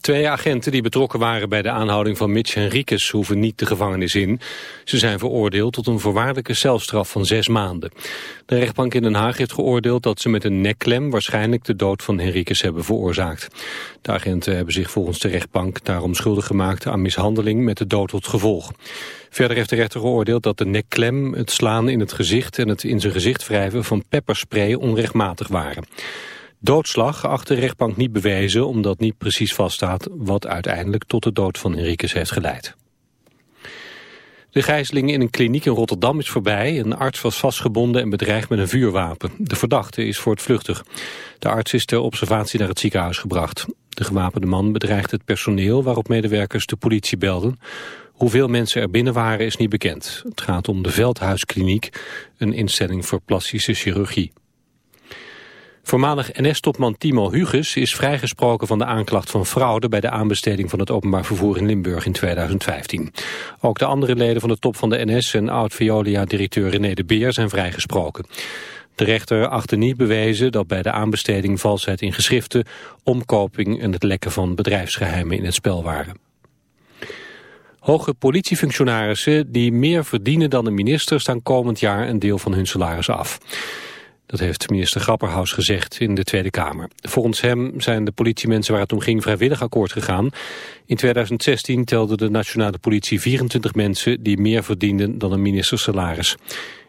Twee agenten die betrokken waren bij de aanhouding van Mitch Henriques hoeven niet de gevangenis in. Ze zijn veroordeeld tot een voorwaardelijke celstraf van zes maanden. De rechtbank in Den Haag heeft geoordeeld dat ze met een nekklem waarschijnlijk de dood van Henriques hebben veroorzaakt. De agenten hebben zich volgens de rechtbank daarom schuldig gemaakt aan mishandeling met de dood tot gevolg. Verder heeft de rechter geoordeeld dat de nekklem, het slaan in het gezicht en het in zijn gezicht wrijven van pepperspray onrechtmatig waren. Doodslag acht de rechtbank niet bewezen omdat niet precies vaststaat wat uiteindelijk tot de dood van Henriques heeft geleid. De gijzeling in een kliniek in Rotterdam is voorbij. Een arts was vastgebonden en bedreigd met een vuurwapen. De verdachte is voortvluchtig. De arts is ter observatie naar het ziekenhuis gebracht. De gewapende man bedreigt het personeel waarop medewerkers de politie belden. Hoeveel mensen er binnen waren is niet bekend. Het gaat om de Veldhuiskliniek, een instelling voor plastische chirurgie. Voormalig NS-topman Timo Huges is vrijgesproken van de aanklacht van fraude bij de aanbesteding van het openbaar vervoer in Limburg in 2015. Ook de andere leden van de top van de NS en oud-Veolia-directeur René de Beer zijn vrijgesproken. De rechter achtte niet bewezen dat bij de aanbesteding valsheid in geschriften, omkoping en het lekken van bedrijfsgeheimen in het spel waren. Hoge politiefunctionarissen die meer verdienen dan de minister staan komend jaar een deel van hun salaris af. Dat heeft minister Grapperhaus gezegd in de Tweede Kamer. Volgens hem zijn de politiemensen waar het om ging vrijwillig akkoord gegaan. In 2016 telde de nationale politie 24 mensen die meer verdienden dan een ministersalaris.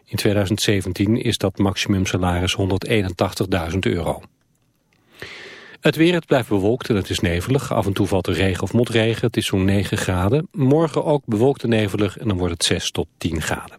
In 2017 is dat maximumsalaris 181.000 euro. Het weer, het blijft bewolkt en het is nevelig. Af en toe valt er regen of motregen. Het is zo'n 9 graden. Morgen ook bewolkt en nevelig en dan wordt het 6 tot 10 graden.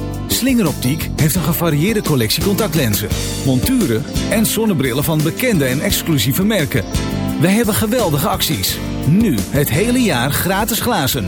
Slingeroptiek heeft een gevarieerde collectie contactlenzen, monturen en zonnebrillen van bekende en exclusieve merken. Wij hebben geweldige acties. Nu het hele jaar gratis glazen.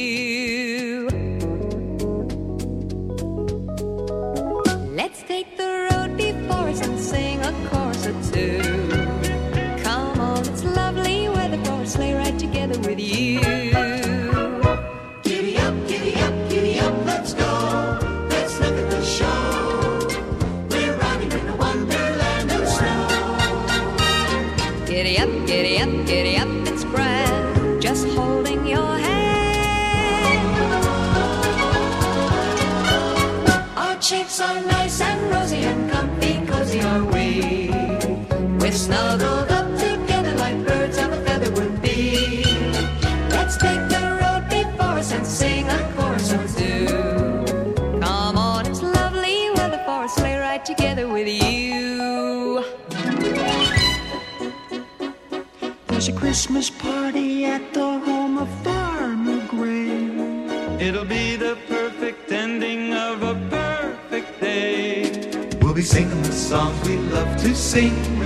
And sing a chorus or two. Come on, it's lovely weather for a sleigh ride together with you. Giddy up, giddy up, giddy up, let's go. Let's look at the show. We're riding in a wonderland of snow. Giddy up, giddy up, giddy up, it's grand. Just holding your hand. Our cheeks are nice and rosy and snuggled up together like birds of a feather would be. Let's take the road before us and sing a chorus or two. Come on, it's lovely weather for a sleigh ride together with you. There's a Christmas party at the home of Farmer Gray. It'll be the perfect ending of a perfect day. We'll be singing the songs we love to sing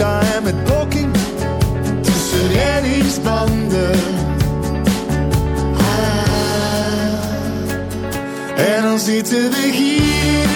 En met blokking, tussen reddingsbanden. Ah. En dan zitten we hier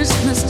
Christmas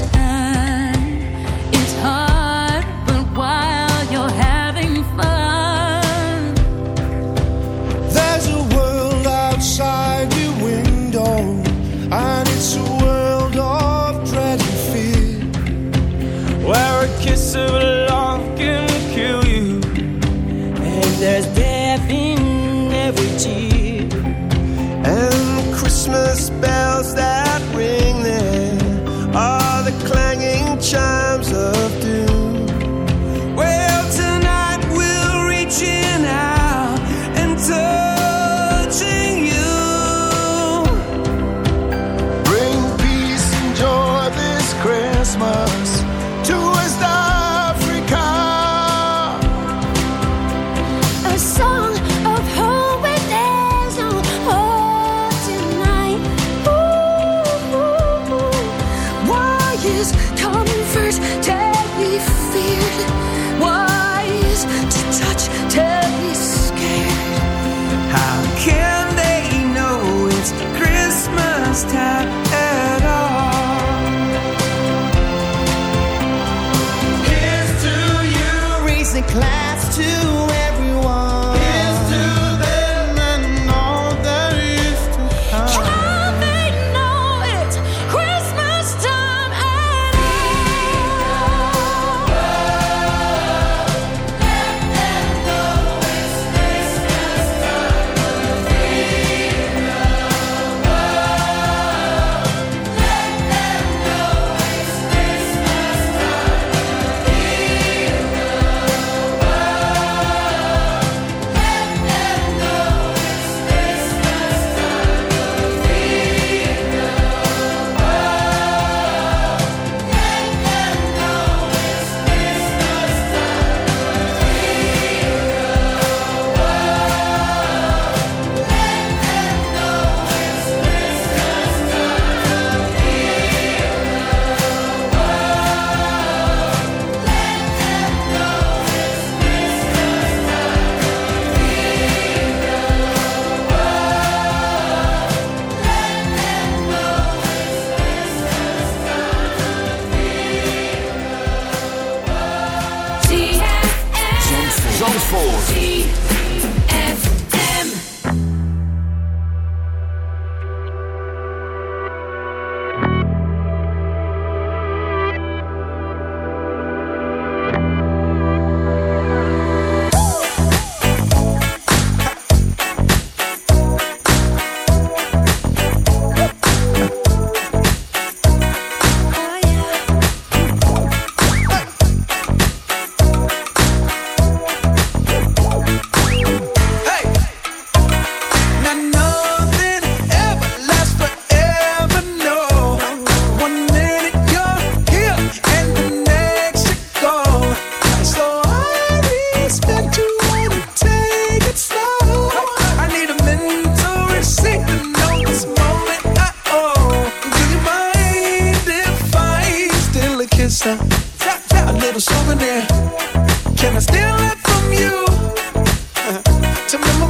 to memory.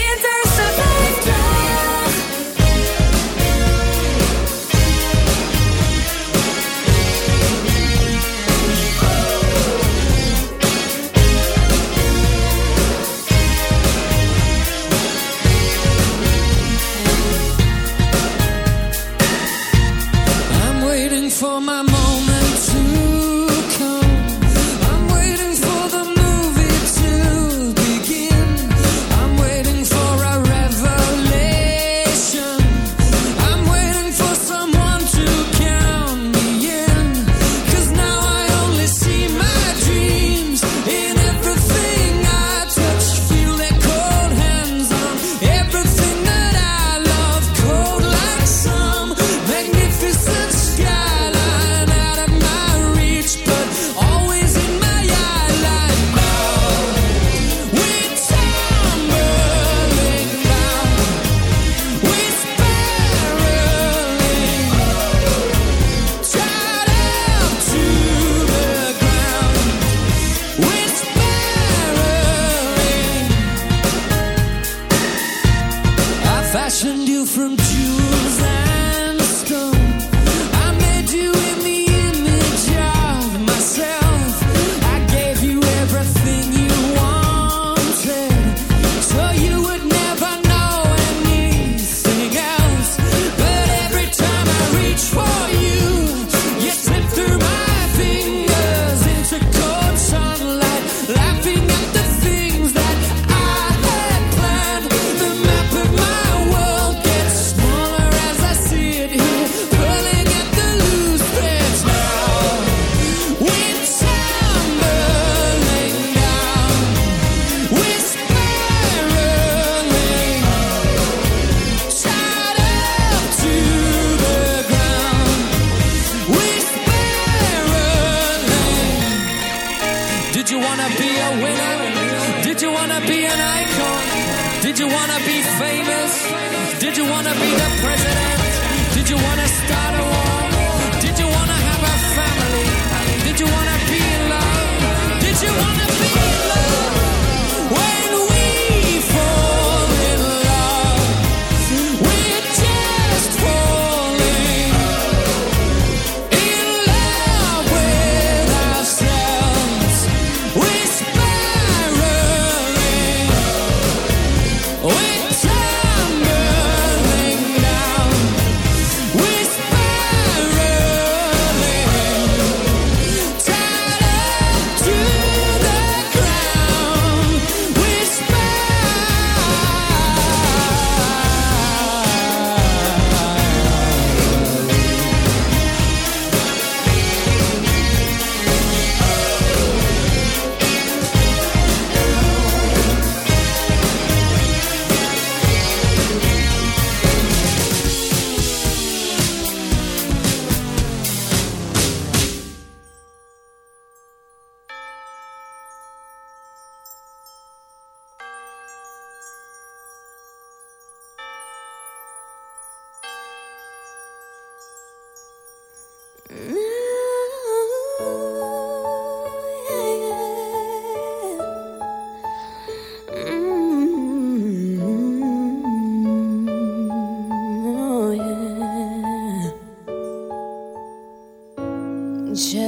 You wanna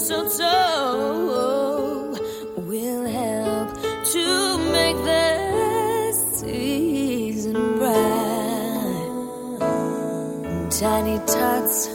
mistletoe will help to make the season bright. Tiny tots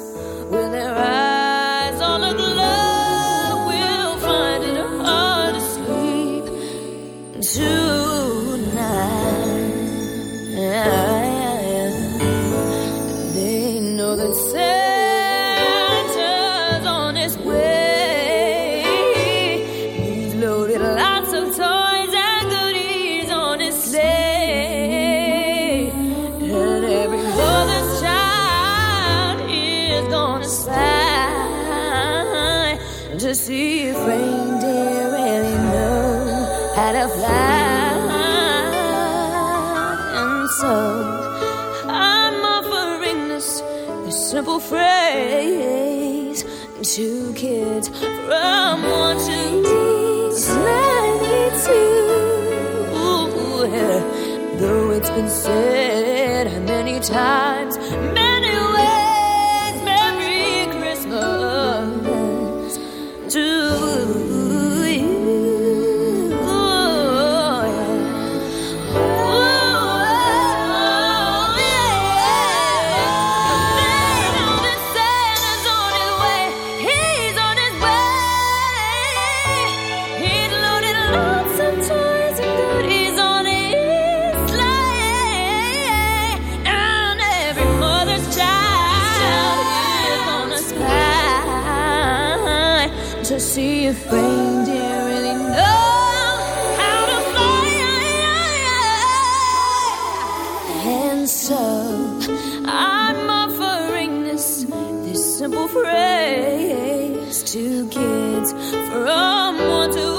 been said many times. see if reindeer really know how to fly. And so I'm offering this, this simple phrase to kids from one to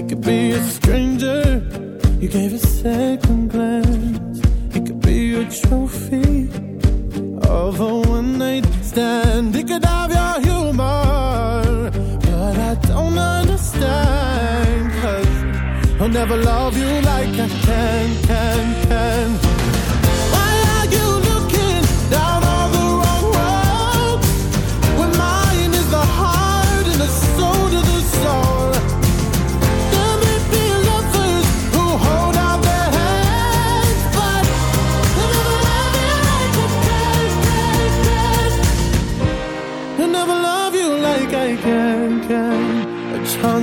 It could be a stranger. You gave a second glance. It could be a trophy of a one night stand. It could have your humor. But I don't understand. Cause I'll never love you like I can, can, can.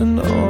and all.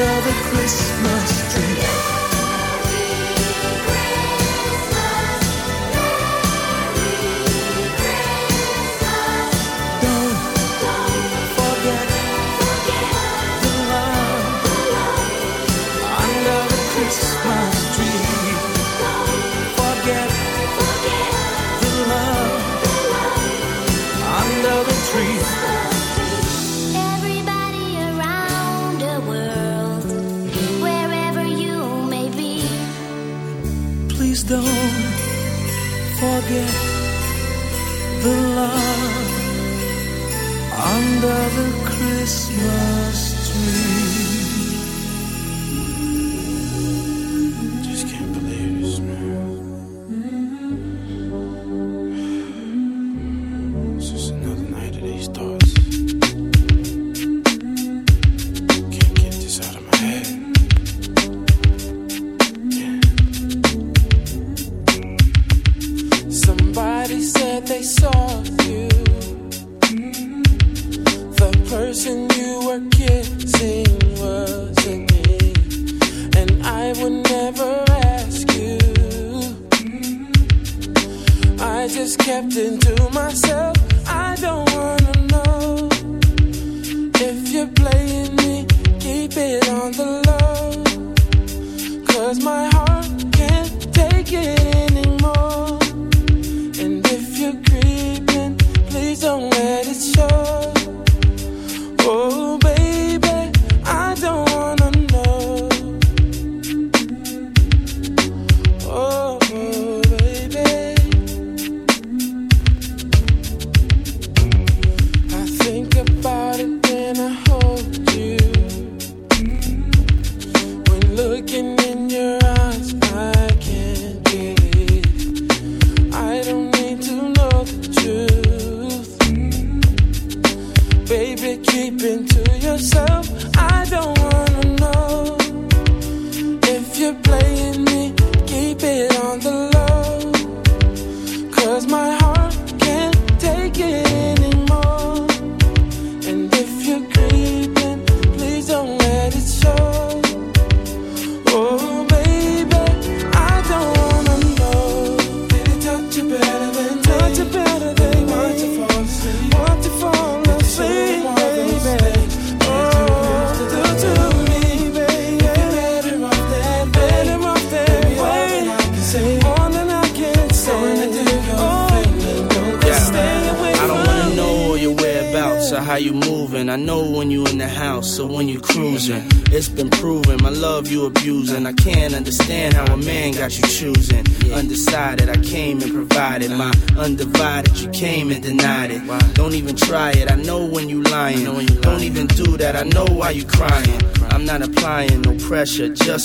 another Christmas. Don't forget the love under the Christmas tree. looking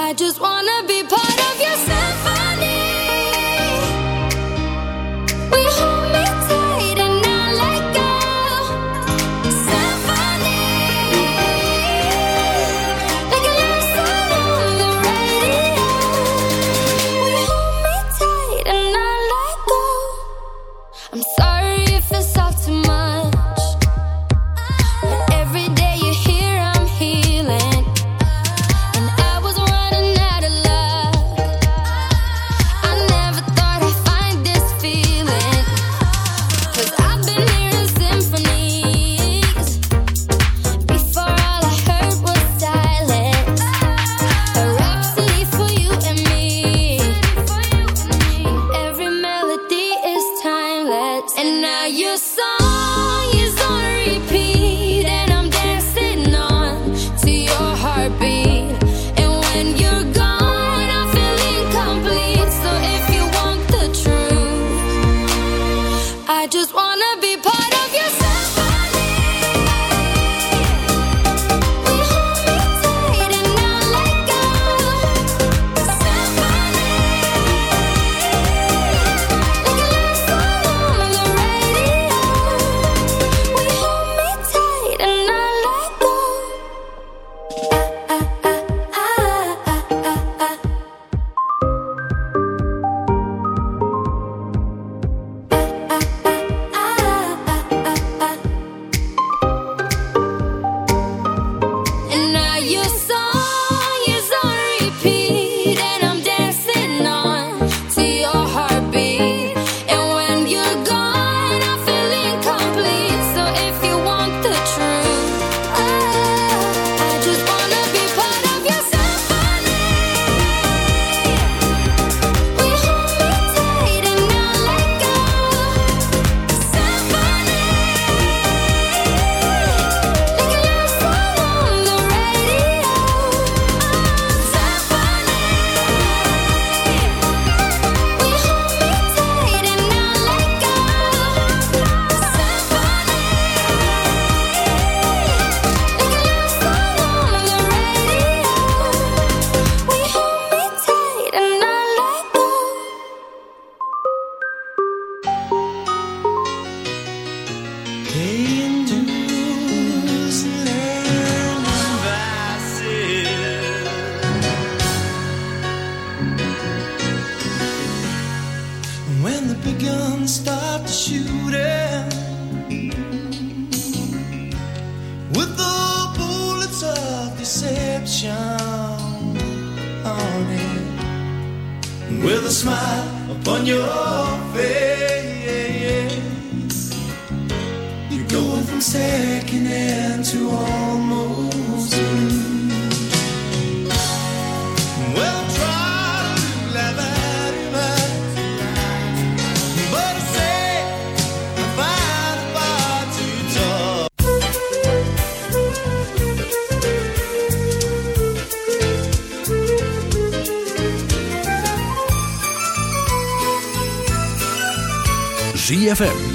I just want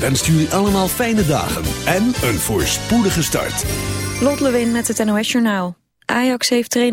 wenst jullie allemaal fijne dagen en een voorspoedige start. Lot Lewin met het NOS Journaal. Ajax heeft training.